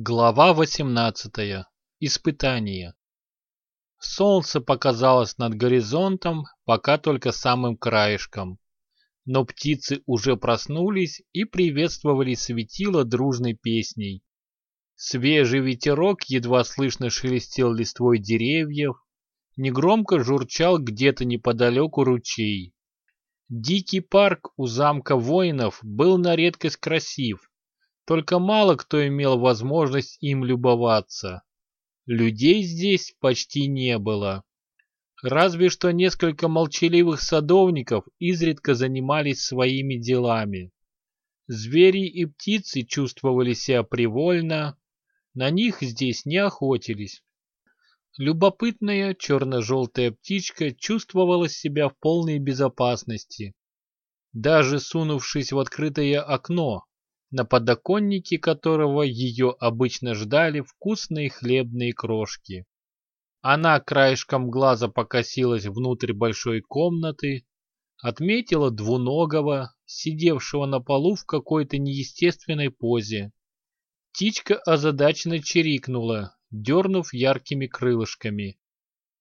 Глава 18. Испытание. Солнце показалось над горизонтом, пока только самым краешком. Но птицы уже проснулись и приветствовали светило дружной песней. Свежий ветерок едва слышно шелестел листвой деревьев, негромко журчал где-то неподалеку ручей. Дикий парк у замка воинов был на редкость красив, только мало кто имел возможность им любоваться. Людей здесь почти не было. Разве что несколько молчаливых садовников изредка занимались своими делами. Звери и птицы чувствовали себя привольно, на них здесь не охотились. Любопытная черно-желтая птичка чувствовала себя в полной безопасности. Даже сунувшись в открытое окно, на подоконнике которого ее обычно ждали вкусные хлебные крошки. Она краешком глаза покосилась внутрь большой комнаты, отметила двуногого, сидевшего на полу в какой-то неестественной позе. Птичка озадаченно чирикнула, дернув яркими крылышками.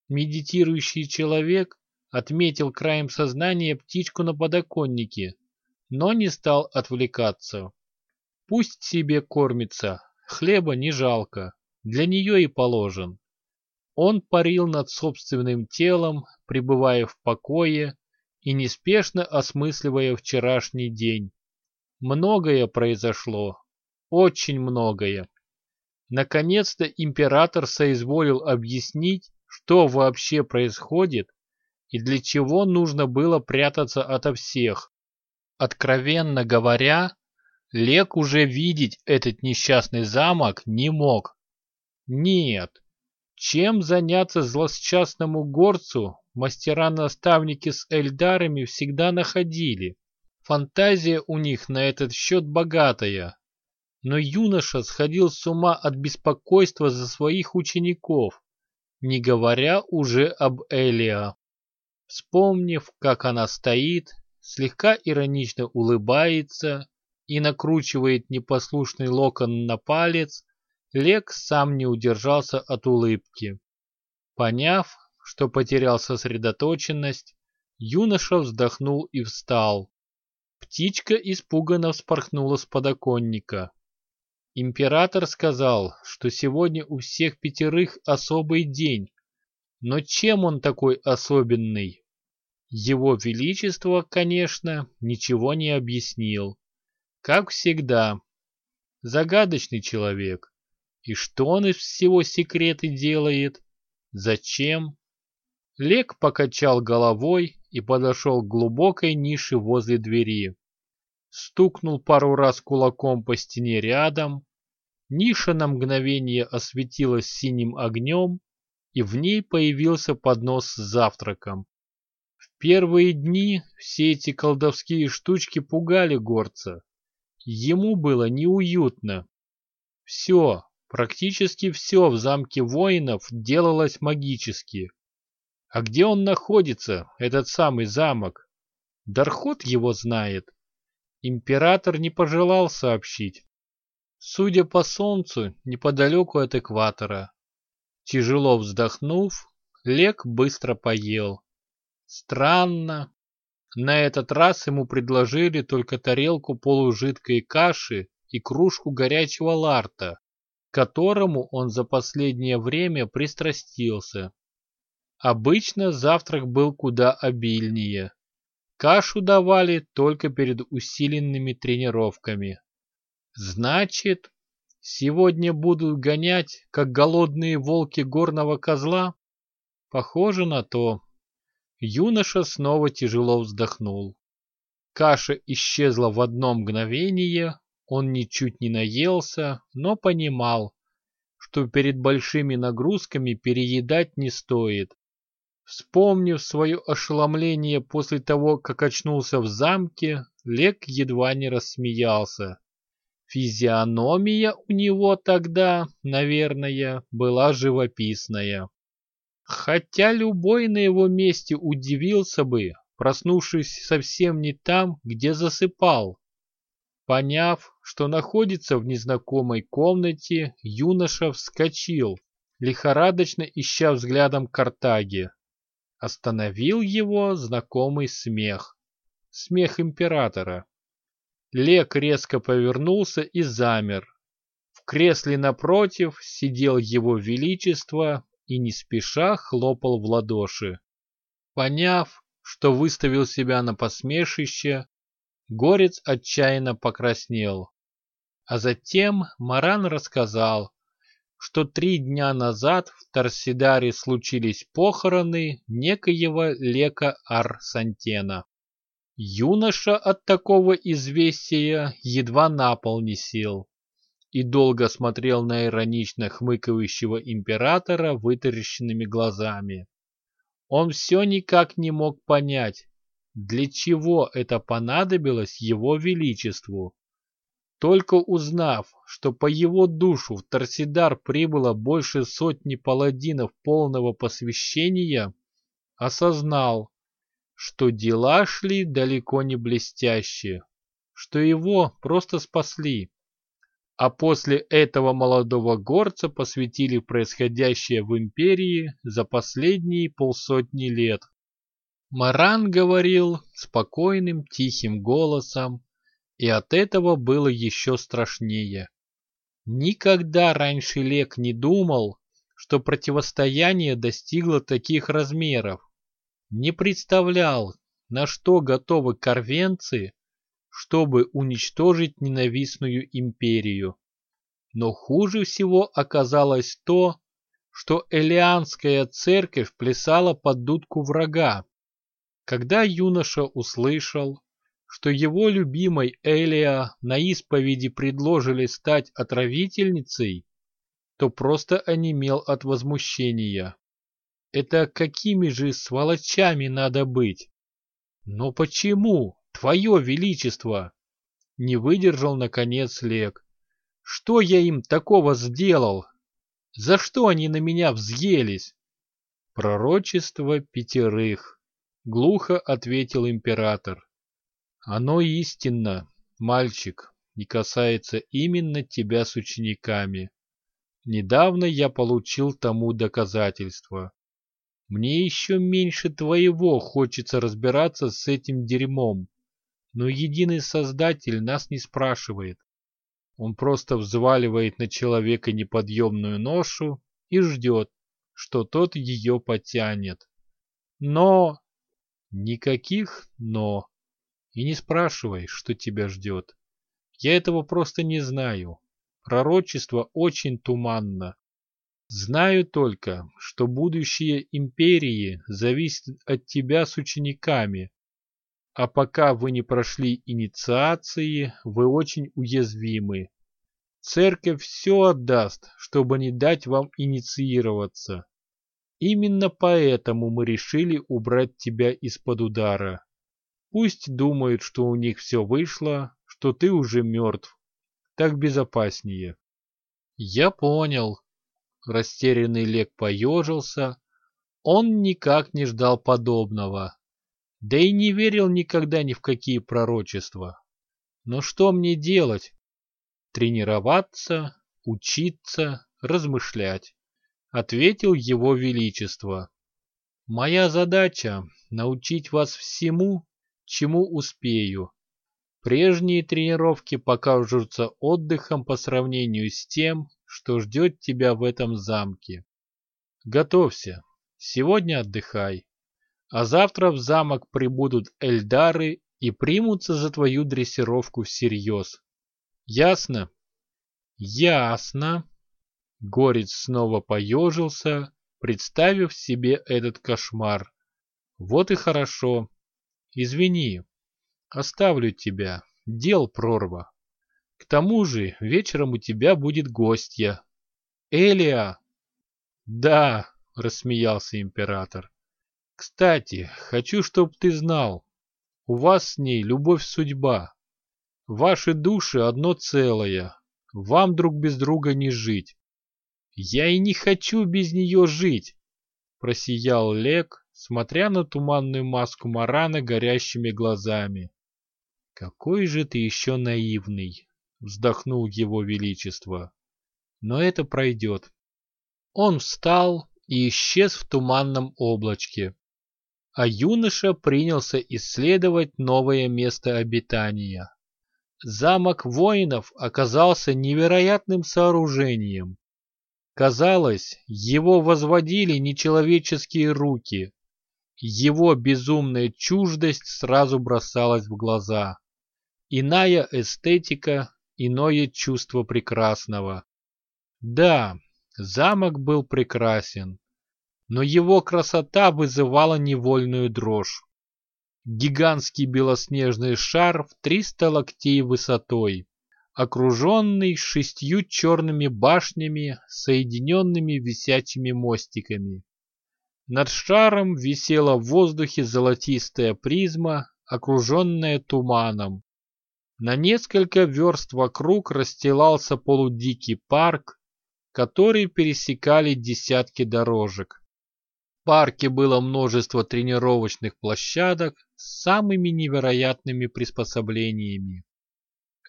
Медитирующий человек отметил краем сознания птичку на подоконнике, но не стал отвлекаться. Пусть себе кормится, хлеба не жалко, для нее и положен. Он парил над собственным телом, пребывая в покое и неспешно осмысливая вчерашний день. Многое произошло, очень многое. Наконец-то император соизволил объяснить, что вообще происходит и для чего нужно было прятаться ото всех. Откровенно говоря, Лек уже видеть этот несчастный замок не мог. Нет, чем заняться злосчастному горцу мастера-наставники с эльдарами всегда находили. Фантазия у них на этот счет богатая. Но юноша сходил с ума от беспокойства за своих учеников, не говоря уже об Элиа. Вспомнив, как она стоит, слегка иронично улыбается и накручивает непослушный локон на палец, Лек сам не удержался от улыбки. Поняв, что потерял сосредоточенность, юноша вздохнул и встал. Птичка испуганно вспорхнула с подоконника. Император сказал, что сегодня у всех пятерых особый день. Но чем он такой особенный? Его Величество, конечно, ничего не объяснил. Как всегда. Загадочный человек. И что он из всего секреты делает? Зачем? Лек покачал головой и подошел к глубокой нише возле двери. Стукнул пару раз кулаком по стене рядом. Ниша на мгновение осветилась синим огнем, и в ней появился поднос с завтраком. В первые дни все эти колдовские штучки пугали горца. Ему было неуютно. Все, практически все в замке воинов делалось магически. А где он находится, этот самый замок? Дархот его знает. Император не пожелал сообщить. Судя по солнцу, неподалеку от экватора. Тяжело вздохнув, Лек быстро поел. Странно, на этот раз ему предложили только тарелку полужидкой каши и кружку горячего ларта, к которому он за последнее время пристрастился. Обычно завтрак был куда обильнее. Кашу давали только перед усиленными тренировками. Значит, сегодня будут гонять, как голодные волки горного козла? Похоже на то. Юноша снова тяжело вздохнул. Каша исчезла в одно мгновение, он ничуть не наелся, но понимал, что перед большими нагрузками переедать не стоит. Вспомнив свое ошеломление после того, как очнулся в замке, Лек едва не рассмеялся. Физиономия у него тогда, наверное, была живописная. Хотя любой на его месте удивился бы, проснувшись совсем не там, где засыпал. Поняв, что находится в незнакомой комнате, юноша вскочил, лихорадочно ища взглядом Картаги. Остановил его знакомый смех. Смех императора. Лек резко повернулся и замер. В кресле напротив сидел его величество и не спеша хлопал в ладоши. Поняв, что выставил себя на посмешище, горец отчаянно покраснел. А затем Маран рассказал, что три дня назад в Торсидаре случились похороны некоего Лека Арсантена. Юноша от такого известия едва на пол не сел и долго смотрел на иронично хмыкающего императора вытаращенными глазами. Он все никак не мог понять, для чего это понадобилось его величеству. Только узнав, что по его душу в Торсидар прибыло больше сотни паладинов полного посвящения, осознал, что дела шли далеко не блестящие, что его просто спасли. А после этого молодого горца посвятили происходящее в империи за последние полсотни лет. Маран говорил спокойным тихим голосом, и от этого было еще страшнее. Никогда раньше Лек не думал, что противостояние достигло таких размеров. Не представлял, на что готовы корвенцы, чтобы уничтожить ненавистную империю. Но хуже всего оказалось то, что Элианская церковь плясала под дудку врага. Когда юноша услышал, что его любимой Элия на исповеди предложили стать отравительницей, то просто онемел от возмущения. Это какими же сволочами надо быть? Но почему? Твое Величество!» Не выдержал, наконец, Лек. «Что я им такого сделал? За что они на меня взъелись?» «Пророчество пятерых», — глухо ответил император. «Оно истинно, мальчик, не касается именно тебя с учениками. Недавно я получил тому доказательство. Мне еще меньше твоего хочется разбираться с этим дерьмом. Но единый Создатель нас не спрашивает. Он просто взваливает на человека неподъемную ношу и ждет, что тот ее потянет. Но... Никаких «но». И не спрашивай, что тебя ждет. Я этого просто не знаю. Пророчество очень туманно. Знаю только, что будущее империи зависит от тебя с учениками, а пока вы не прошли инициации, вы очень уязвимы. Церковь все отдаст, чтобы не дать вам инициироваться. Именно поэтому мы решили убрать тебя из-под удара. Пусть думают, что у них все вышло, что ты уже мертв. Так безопаснее. Я понял. Растерянный Лек поежился. Он никак не ждал подобного. Да и не верил никогда ни в какие пророчества. Но что мне делать? Тренироваться, учиться, размышлять, ответил его величество. Моя задача — научить вас всему, чему успею. Прежние тренировки покажутся отдыхом по сравнению с тем, что ждет тебя в этом замке. Готовься, сегодня отдыхай. А завтра в замок прибудут эльдары и примутся за твою дрессировку всерьез. Ясно? Ясно. Горец снова поежился, представив себе этот кошмар. Вот и хорошо. Извини, оставлю тебя, дел прорва. К тому же вечером у тебя будет гостья. Элия! Да, рассмеялся император. Кстати, хочу, чтоб ты знал, у вас с ней любовь-судьба. Ваши души одно целое, вам друг без друга не жить. Я и не хочу без нее жить, просиял Лек, смотря на туманную маску Марана горящими глазами. «Какой же ты еще наивный!» — вздохнул его величество. «Но это пройдет». Он встал и исчез в туманном облачке. А юноша принялся исследовать новое место обитания. Замок воинов оказался невероятным сооружением. Казалось, его возводили нечеловеческие руки. Его безумная чуждость сразу бросалась в глаза. Иная эстетика, иное чувство прекрасного. Да, замок был прекрасен, но его красота вызывала невольную дрожь. Гигантский белоснежный шар в 300 локтей высотой, окруженный шестью черными башнями, соединенными висячими мостиками. Над шаром висела в воздухе золотистая призма, окруженная туманом. На несколько верст вокруг расстилался полудикий парк, который пересекали десятки дорожек парке было множество тренировочных площадок с самыми невероятными приспособлениями.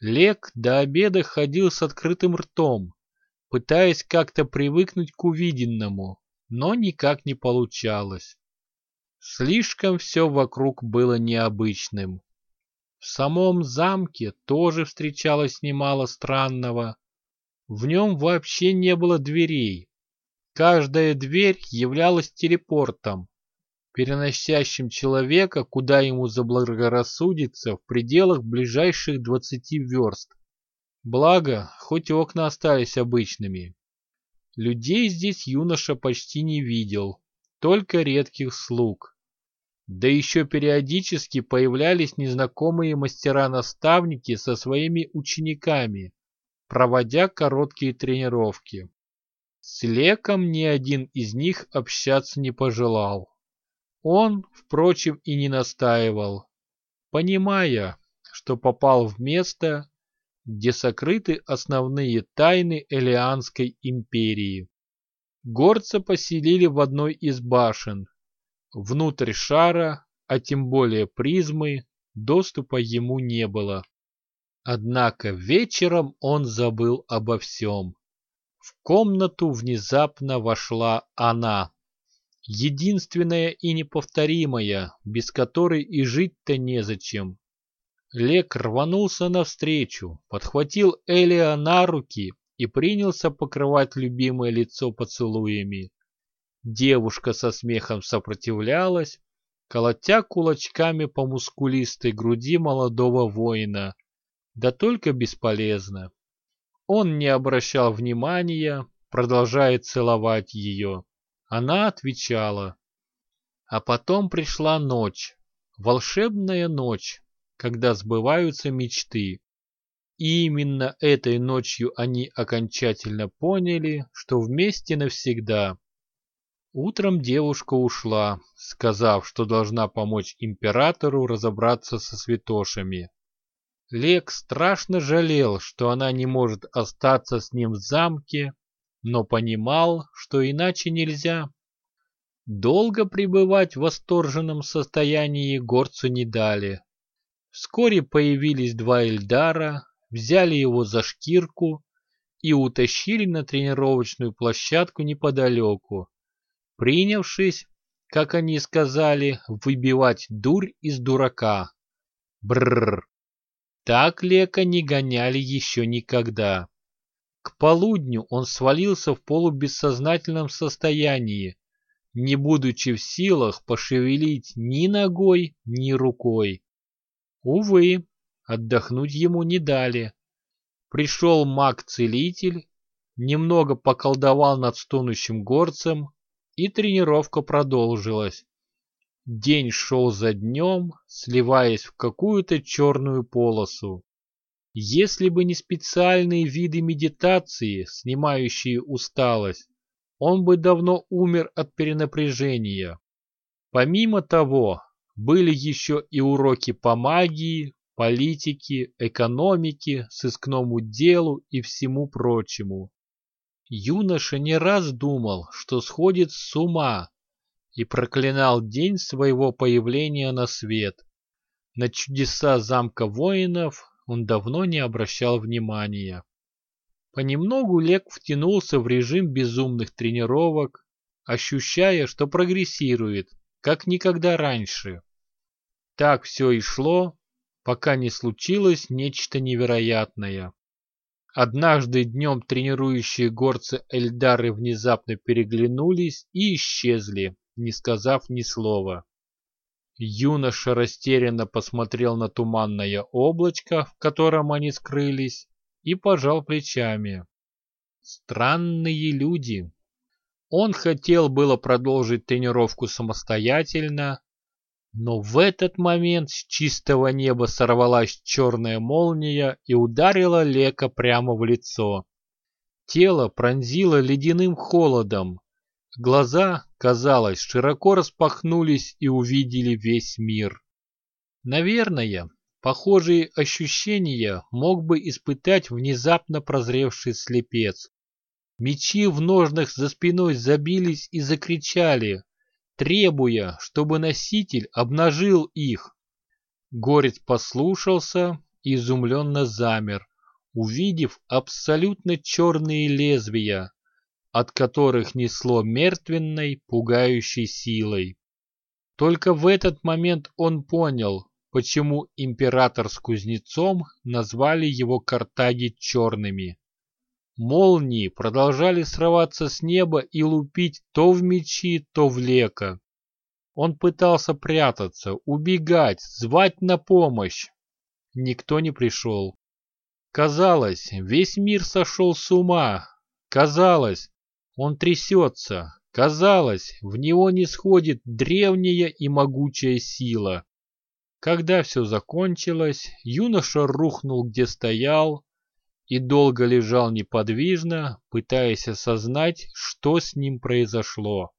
Лек до обеда ходил с открытым ртом, пытаясь как-то привыкнуть к увиденному, но никак не получалось. Слишком все вокруг было необычным. В самом замке тоже встречалось немало странного. В нем вообще не было дверей, Каждая дверь являлась телепортом, переносящим человека, куда ему заблагорассудится в пределах ближайших 20 верст. Благо, хоть окна остались обычными. Людей здесь юноша почти не видел, только редких слуг. Да еще периодически появлялись незнакомые мастера-наставники со своими учениками, проводя короткие тренировки. С Леком ни один из них общаться не пожелал. Он, впрочем, и не настаивал, понимая, что попал в место, где сокрыты основные тайны Элианской империи. Горца поселили в одной из башен. Внутрь шара, а тем более призмы, доступа ему не было. Однако вечером он забыл обо всем. В комнату внезапно вошла она. Единственная и неповторимая, без которой и жить-то незачем. Лек рванулся навстречу, подхватил Элия на руки и принялся покрывать любимое лицо поцелуями. Девушка со смехом сопротивлялась, колотя кулачками по мускулистой груди молодого воина. Да только бесполезно. Он не обращал внимания, продолжая целовать ее. Она отвечала. А потом пришла ночь, волшебная ночь, когда сбываются мечты. И именно этой ночью они окончательно поняли, что вместе навсегда. Утром девушка ушла, сказав, что должна помочь императору разобраться со святошами. Лек страшно жалел, что она не может остаться с ним в замке, но понимал, что иначе нельзя. Долго пребывать в восторженном состоянии горцу не дали. Вскоре появились два Эльдара, взяли его за шкирку и утащили на тренировочную площадку неподалеку, принявшись, как они сказали, выбивать дурь из дурака. Бррр. Так Лека не гоняли еще никогда. К полудню он свалился в полубессознательном состоянии, не будучи в силах пошевелить ни ногой, ни рукой. Увы, отдохнуть ему не дали. Пришел маг-целитель, немного поколдовал над стонущим горцем, и тренировка продолжилась. День шел за днем, сливаясь в какую-то черную полосу. Если бы не специальные виды медитации, снимающие усталость, он бы давно умер от перенапряжения. Помимо того, были еще и уроки по магии, политике, экономике, сыскному делу и всему прочему. Юноша не раз думал, что сходит с ума, и проклинал день своего появления на свет. На чудеса замка воинов он давно не обращал внимания. Понемногу Лек втянулся в режим безумных тренировок, ощущая, что прогрессирует, как никогда раньше. Так все и шло, пока не случилось нечто невероятное. Однажды днем тренирующие горцы Эльдары внезапно переглянулись и исчезли, не сказав ни слова. Юноша растерянно посмотрел на туманное облачко, в котором они скрылись, и пожал плечами. Странные люди. Он хотел было продолжить тренировку самостоятельно, но в этот момент с чистого неба сорвалась черная молния и ударила Лека прямо в лицо. Тело пронзило ледяным холодом. Глаза, казалось, широко распахнулись и увидели весь мир. Наверное, похожие ощущения мог бы испытать внезапно прозревший слепец. Мечи в ножнах за спиной забились и закричали, требуя, чтобы носитель обнажил их. Горец послушался и изумленно замер, увидев абсолютно черные лезвия, от которых несло мертвенной, пугающей силой. Только в этот момент он понял, почему император с кузнецом назвали его Картаги черными. Молнии продолжали срываться с неба и лупить то в мечи, то в лека. Он пытался прятаться, убегать, звать на помощь. Никто не пришел. Казалось, весь мир сошел с ума. Казалось, он трясется. Казалось, в него не сходит древняя и могучая сила. Когда все закончилось, юноша рухнул, где стоял, и долго лежал неподвижно, пытаясь осознать, что с ним произошло.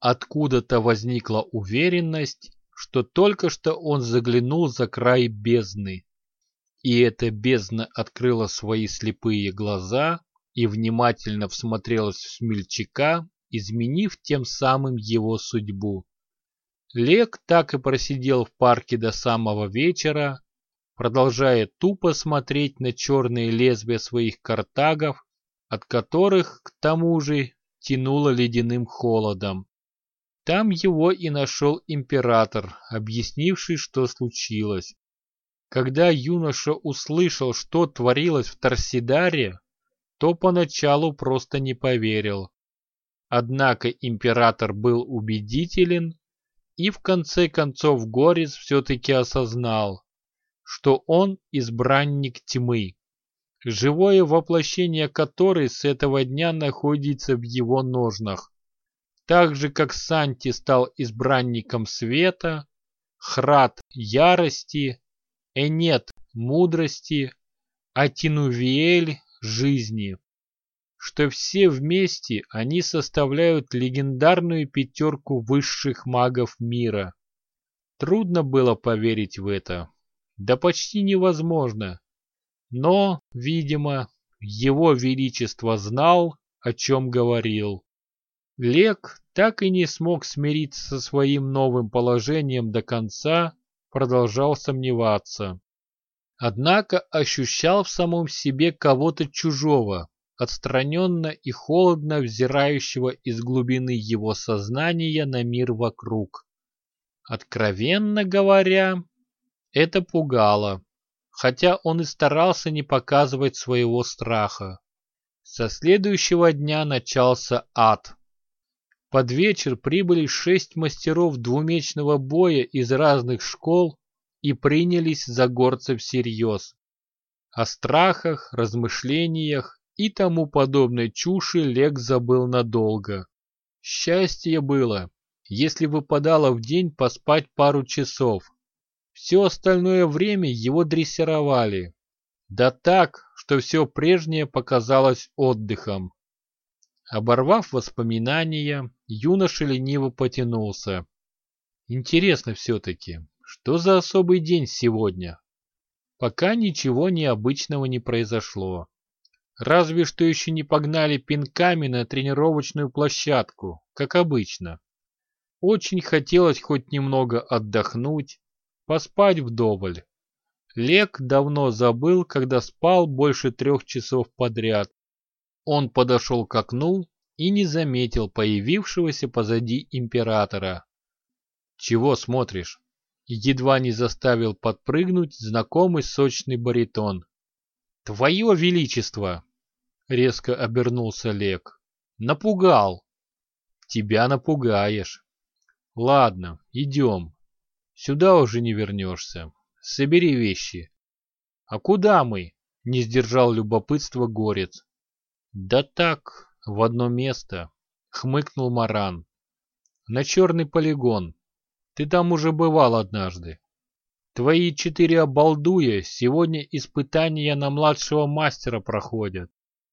Откуда-то возникла уверенность, что только что он заглянул за край бездны. И эта бездна открыла свои слепые глаза и внимательно всмотрелась в смельчака, изменив тем самым его судьбу. Лек так и просидел в парке до самого вечера, продолжая тупо смотреть на черные лезвия своих картагов, от которых, к тому же, тянуло ледяным холодом. Там его и нашел император, объяснивший, что случилось. Когда юноша услышал, что творилось в Торсидаре, то поначалу просто не поверил. Однако император был убедителен, и в конце концов Горец все-таки осознал, что он избранник тьмы, живое воплощение которой с этого дня находится в его ножнах. Так же, как Санти стал избранником света, Храд – ярости, Энет – мудрости, а жизни. Что все вместе они составляют легендарную пятерку высших магов мира. Трудно было поверить в это да почти невозможно. Но, видимо, его величество знал, о чем говорил. Лек так и не смог смириться со своим новым положением до конца, продолжал сомневаться. Однако ощущал в самом себе кого-то чужого, отстраненно и холодно взирающего из глубины его сознания на мир вокруг. Откровенно говоря, это пугало, хотя он и старался не показывать своего страха. Со следующего дня начался ад. Под вечер прибыли шесть мастеров двумечного боя из разных школ и принялись за горцев всерьез. О страхах, размышлениях и тому подобной чуши Лек забыл надолго. Счастье было, если выпадало в день поспать пару часов, все остальное время его дрессировали. Да так, что все прежнее показалось отдыхом. Оборвав воспоминания, юноша лениво потянулся. Интересно все-таки, что за особый день сегодня? Пока ничего необычного не произошло. Разве что еще не погнали пинками на тренировочную площадку, как обычно. Очень хотелось хоть немного отдохнуть, поспать вдоволь. Лек давно забыл, когда спал больше трех часов подряд. Он подошел к окну и не заметил появившегося позади императора. «Чего смотришь?» Едва не заставил подпрыгнуть знакомый сочный баритон. «Твое Величество!» — резко обернулся Лек. «Напугал!» «Тебя напугаешь!» «Ладно, идем. Сюда уже не вернешься. Собери вещи». «А куда мы?» — не сдержал любопытства Горец. «Да так, в одно место», — хмыкнул Маран. «На черный полигон. Ты там уже бывал однажды. Твои четыре обалдуя сегодня испытания на младшего мастера проходят.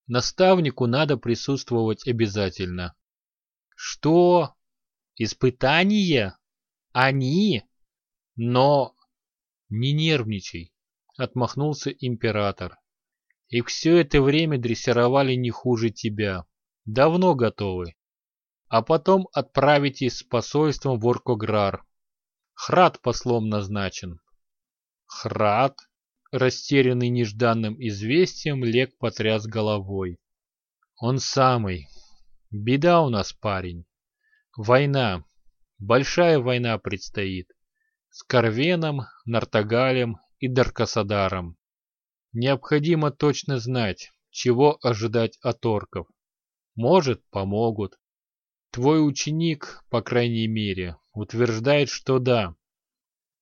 Наставнику надо присутствовать обязательно». «Что? Испытания? Они? Но...» «Не нервничай», — отмахнулся император. «Их все это время дрессировали не хуже тебя. Давно готовы. А потом отправитесь с посольством в Оркограр. Храд послом назначен». «Храд?» Растерянный нежданным известием, Лек потряс головой. «Он самый. Беда у нас, парень. Война. Большая война предстоит с Карвеном, Нартагалем и Даркасадаром. Необходимо точно знать, чего ожидать от орков. Может, помогут. Твой ученик, по крайней мере, утверждает, что да.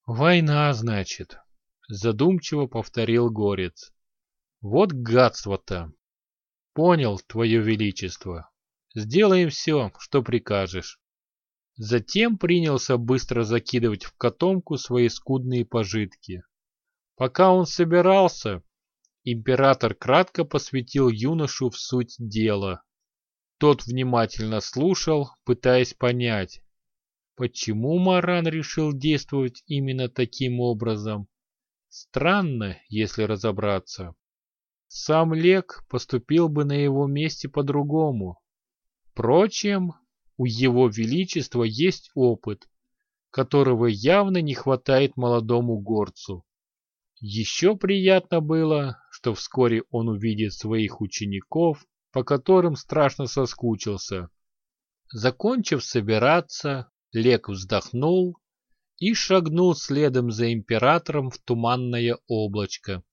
Война, значит, задумчиво повторил Горец. Вот гадство-то. Понял, твое величество. Сделаем все, что прикажешь. Затем принялся быстро закидывать в котомку свои скудные пожитки. Пока он собирался, император кратко посвятил юношу в суть дела. Тот внимательно слушал, пытаясь понять, почему Маран решил действовать именно таким образом. Странно, если разобраться. Сам Лек поступил бы на его месте по-другому. Впрочем, у его величества есть опыт, которого явно не хватает молодому горцу. Еще приятно было, что вскоре он увидит своих учеников, по которым страшно соскучился. Закончив собираться, Лек вздохнул и шагнул следом за императором в туманное облачко.